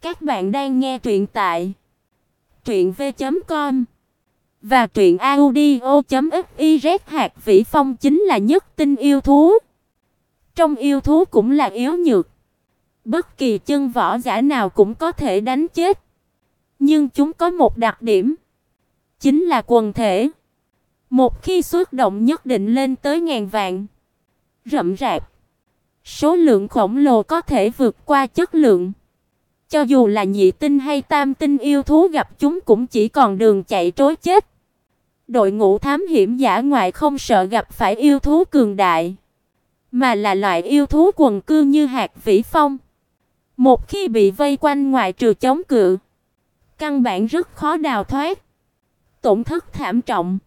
Các bạn đang nghe truyện tại truyện v.com và truyện audio.fiz hạt vĩ phong chính là nhất tinh yêu thú. Trong yêu thú cũng là yếu nhược. Bất kỳ chân võ giả nào cũng có thể đánh chết. Nhưng chúng có một đặc điểm, chính là quần thể. Một khi xuất động nhất định lên tới ngàn vạn. Rậm rạp. Số lượng khổng lồ có thể vượt qua chất lượng. Cho dù là nhị tinh hay tam tinh yêu thú gặp chúng cũng chỉ còn đường chạy trối chết. Đội ngũ thám hiểm giả ngoại không sợ gặp phải yêu thú cường đại, mà là loại yêu thú quần cư như hạt vĩ phong. Một khi bị vây quanh ngoài trừ chống cự, căn bản rất khó đào thoát. Tổn thất thảm trọng.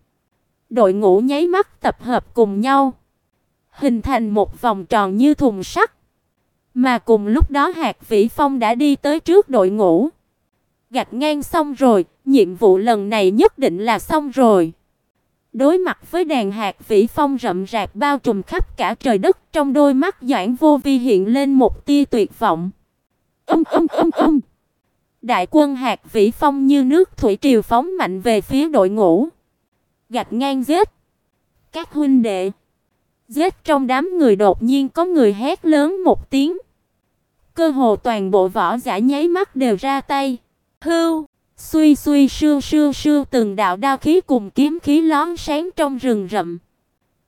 Đội ngũ nháy mắt tập hợp cùng nhau, hình thành một vòng tròn như thùng sắt. Mà cùng lúc đó Hạc Vĩ Phong đã đi tới trước đội ngũ. Gạch ngang xong rồi, nhiệm vụ lần này nhất định là xong rồi. Đối mặt với đàn hạt vĩ phong rậm rạp bao trùm khắp cả trời đất, trong đôi mắt Doãn Vô Vi hiện lên một tia tuyệt vọng. Ầm ầm ầm ầm. Đại quân hạt vĩ phong như nước thủy triều phóng mạnh về phía đội ngũ. Gạch ngang giết. Các huynh đệ. Giết trong đám người đột nhiên có người hét lớn một tiếng. Cơ hồ toàn bộ võ giả nháy mắt đều ra tay. Hưu, suy suy sưu sưu sưu từng đạo đao khí cùng kiếm khí lón sáng trong rừng rậm.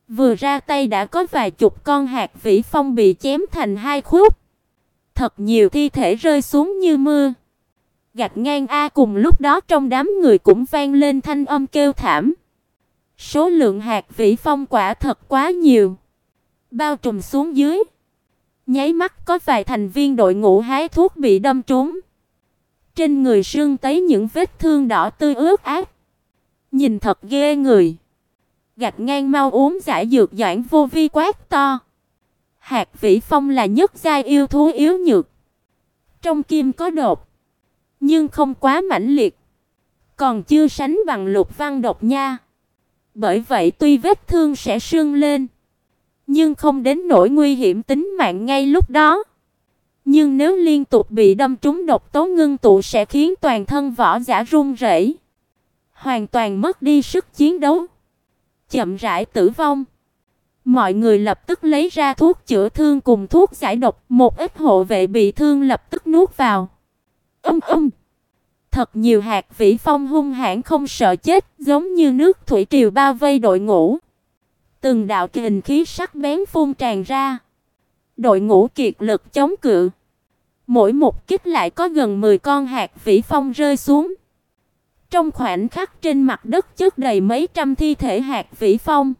Vừa ra tay đã có vài chục con hạt vĩ phong bị chém thành hai khúc. Thật nhiều thi thể rơi xuống như mưa. Gạch ngang a cùng lúc đó trong đám người cũng vang lên thanh âm kêu thảm. Số lượng hạt vĩ phong quả thật quá nhiều. Bao trùm xuống dưới. Nháy mắt có vài thành viên đội ngũ hái thuốc bị đâm trúng. Trên người sương tấy những vết thương đỏ tươi ướt át. Nhìn thật ghê người. gạt ngang mau uống giải dược doãn vô vi quát to. Hạt vĩ phong là nhất giai yêu thú yếu nhược. Trong kim có độc. Nhưng không quá mãnh liệt. Còn chưa sánh bằng lục văn độc nha. Bởi vậy tuy vết thương sẽ sưng lên nhưng không đến nỗi nguy hiểm tính mạng ngay lúc đó. Nhưng nếu liên tục bị đâm trúng độc tố ngưng tụ sẽ khiến toàn thân võ giả run rẩy, hoàn toàn mất đi sức chiến đấu, chậm rãi tử vong. Mọi người lập tức lấy ra thuốc chữa thương cùng thuốc giải độc, một ít hộ vệ bị thương lập tức nuốt vào. Um um. Thật nhiều hạt vĩ phong hung hãn không sợ chết, giống như nước thủy triều bao vây đội ngũ. Từng đạo kình khí sắc bén phun tràn ra. Đội ngũ kiệt lực chống cự. Mỗi một kích lại có gần 10 con hạt vĩ phong rơi xuống. Trong khoảnh khắc trên mặt đất chất đầy mấy trăm thi thể hạt vĩ phong.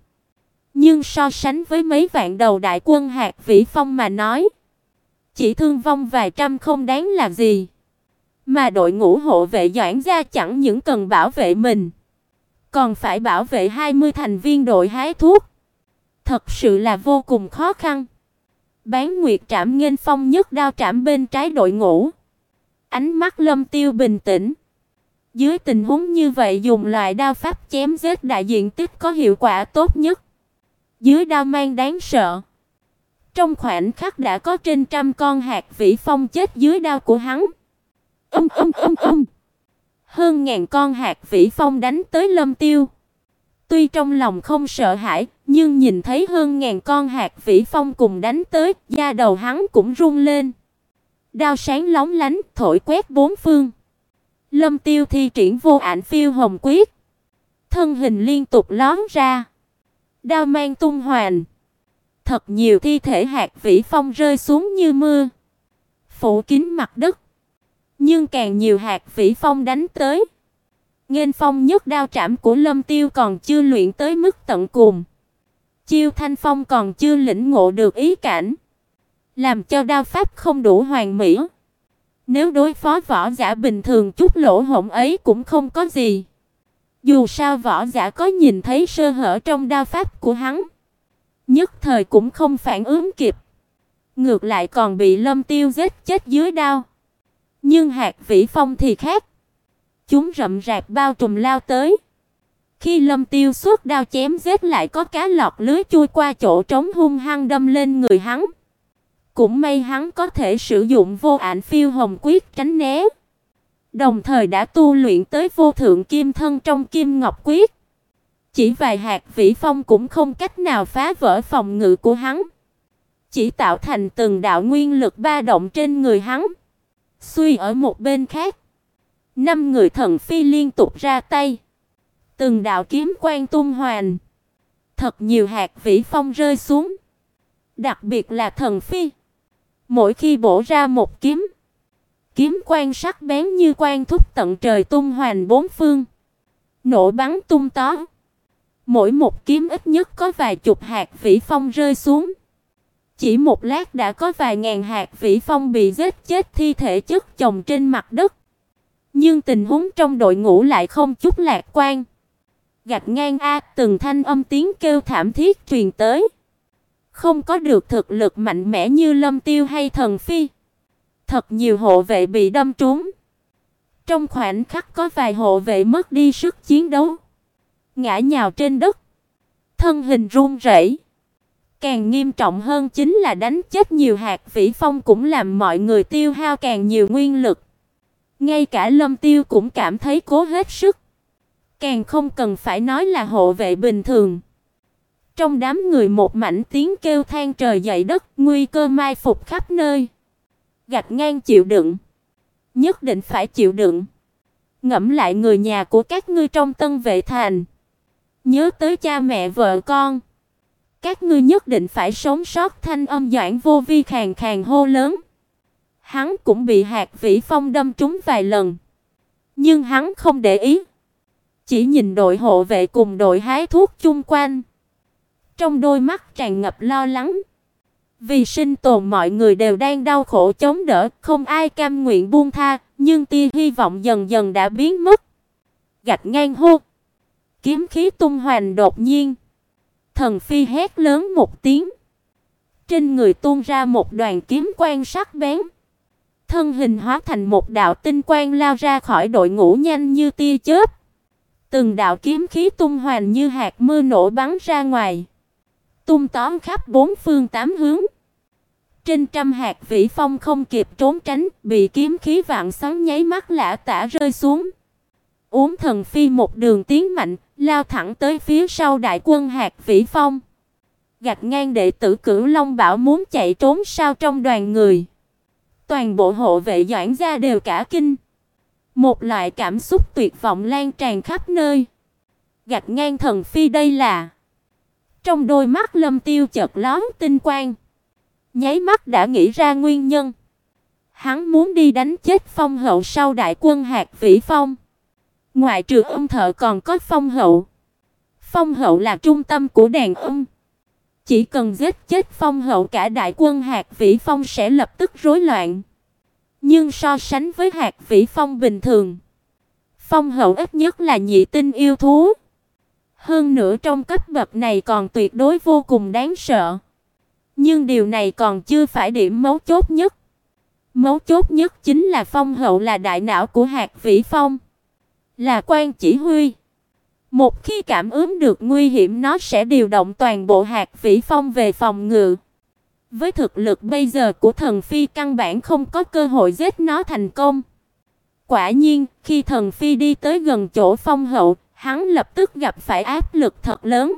Nhưng so sánh với mấy vạn đầu đại quân hạt vĩ phong mà nói, chỉ thương vong vài trăm không đáng là gì. Mà đội ngũ hộ vệ Doãn gia chẳng những cần bảo vệ mình, còn phải bảo vệ 20 thành viên đội hái thuốc. Thật sự là vô cùng khó khăn. Bán Nguyệt Trảm nghênh phong nhất đao trảm bên trái đội ngũ. Ánh mắt Lâm Tiêu bình tĩnh. Dưới tình huống như vậy dùng loại đao pháp chém giết đại diện tích có hiệu quả tốt nhất. Dưới đao mang đáng sợ. Trong khoảnh khắc đã có trên trăm con hạt vĩ phong chết dưới đao của hắn. Âm âm âm âm. Hơn ngàn con hạt vĩ phong đánh tới Lâm Tiêu. Tuy trong lòng không sợ hãi, nhưng nhìn thấy hơn ngàn con hạt vĩ phong cùng đánh tới, da đầu hắn cũng run lên. Đao sáng lóng lánh, thổi quét bốn phương. Lâm Tiêu thi triển vô ảnh phiêu hồng quyết, thân hình liên tục lóe ra, đao mang tung hoành. Thật nhiều thi thể hạt vĩ phong rơi xuống như mưa, phủ kín mặt đất. Nhưng càng nhiều hạt vĩ phong đánh tới, Nghênh phong nhất đao trảm của Lâm Tiêu còn chưa luyện tới mức tận cùng. Chiêu Thanh Phong còn chưa lĩnh ngộ được ý cảnh, làm cho đao pháp không đủ hoàn mỹ. Nếu đối phó võ giả bình thường chút lỗ hổng ấy cũng không có gì. Dù sao võ giả có nhìn thấy sơ hở trong đao pháp của hắn, nhất thời cũng không phản ứng kịp. Ngược lại còn bị Lâm Tiêu giết chết dưới đao. Nhưng Hạc Vĩ Phong thì khác. Chúng rậm rạp bao trùm lao tới. Khi Lâm Tiêu xuất đao chém giết lại có cá lọt lưới chui qua chỗ trống hung hăng đâm lên người hắn. Cũng may hắn có thể sử dụng vô ảnh phiêu hồng quyết tránh né. Đồng thời đã tu luyện tới vô thượng kim thân trong kim ngọc quyết. Chỉ vài hạt vĩ phong cũng không cách nào phá vỡ phòng ngự của hắn. Chỉ tạo thành từng đạo nguyên lực ba động trên người hắn. Suy ở một bên khác. Năm người thần phi liên tục ra tay. Từng đạo kiếm quang tung hoàn. Thật nhiều hạt vĩ phong rơi xuống. Đặc biệt là thần phi. Mỗi khi bổ ra một kiếm, kiếm quang sắc bén như quang thúc tận trời tung hoành bốn phương, nổ bắn tung tó. Mỗi một kiếm ít nhất có vài chục hạt vĩ phong rơi xuống. Chỉ một lát đã có vài ngàn hạt vĩ phong bị giết chết thi thể chất chồng trên mặt đất. Nhưng tình huống trong đội ngũ lại không chút lạc quan. Gạch ngang a, từng thanh âm tiếng kêu thảm thiết truyền tới. Không có được thực lực mạnh mẽ như Lâm Tiêu hay Thần Phi. Thật nhiều hộ vệ bị đâm trúng. Trong khoảnh khắc có vài hộ vệ mất đi sức chiến đấu, ngã nhào trên đất, thân hình run rẩy. Càng nghiêm trọng hơn chính là đánh chết nhiều hạt vĩ phong cũng làm mọi người tiêu hao càng nhiều nguyên lực. Ngay cả Lâm Tiêu cũng cảm thấy cố hết sức. Càng không cần phải nói là hộ vệ bình thường. Trong đám người một mảnh tiếng kêu than trời dậy đất, nguy cơ mai phục khắp nơi. Gạch ngang chịu đựng, nhất định phải chịu đựng. Ngẫm lại người nhà của các ngươi trong Tân Vệ thành, nhớ tới cha mẹ vợ con. Các ngươi nhất định phải sống sót thanh âm Doãn Vô Vi khàn khàn hô lớn. Hắn cũng bị hạt vĩ phong đâm trúng vài lần, nhưng hắn không để ý, chỉ nhìn đội hộ vệ cùng đội hái thuốc chung quanh. Trong đôi mắt tràn ngập lo lắng. Vì sinh tồn mọi người đều đang đau khổ chống đỡ, không ai cam nguyện buông tha, nhưng tia hy vọng dần dần đã biến mất. Gạch ngang hô. Kiếm khí tung hoành đột nhiên. Thần phi hét lớn một tiếng. Trên người tuôn ra một đoàn kiếm quang sắc bén. Thân hình hóa thành một đạo tinh quang lao ra khỏi đội ngũ nhanh như tia chớp. Từng đạo kiếm khí tung hoành như hạt mưa nổ bắn ra ngoài tung tóm khắp bốn phương tám hướng. Trên trăm hạt vĩ phong không kịp trốn tránh, bị kiếm khí vạn sóng nháy mắt lả tả rơi xuống. Uống thần phi một đường tiến mạnh, lao thẳng tới phía sau đại quân hạt vĩ phong. Gạch ngang đệ tử Cửu Long bảo muốn chạy trốn sao trong đoàn người. Toàn bộ hộ vệ Doãn gia đều cả kinh. Một loại cảm xúc tuyệt vọng lan tràn khắp nơi. Gạch ngang thần phi đây là trong đôi mắt Lâm Tiêu chợt lóe tinh quang, nháy mắt đã nghĩ ra nguyên nhân. Hắn muốn đi đánh chết Phong Hậu sau đại quân Hạt Vĩ Phong. Ngoại trừ âm thợ còn có Phong Hậu. Phong Hậu là trung tâm của đàn âm. Chỉ cần giết chết Phong Hậu cả đại quân Hạt Vĩ Phong sẽ lập tức rối loạn. Nhưng so sánh với Hạt Vĩ Phong bình thường, Phong Hậu ít nhất là nhị tinh yêu thú. Hơn nữa trong cấp bậc này còn tuyệt đối vô cùng đáng sợ. Nhưng điều này còn chưa phải điểm mấu chốt nhất. Mấu chốt nhất chính là Phong Hậu là đại não của Hạt Vĩ Phong, là quan chỉ huy. Một khi cảm ứng được nguy hiểm nó sẽ điều động toàn bộ Hạt Vĩ Phong về phòng ngự. Với thực lực bây giờ của thần phi căn bản không có cơ hội giết nó thành công. Quả nhiên, khi thần phi đi tới gần chỗ Phong Hậu, hắn lập tức gặp phải áp lực thật lớn.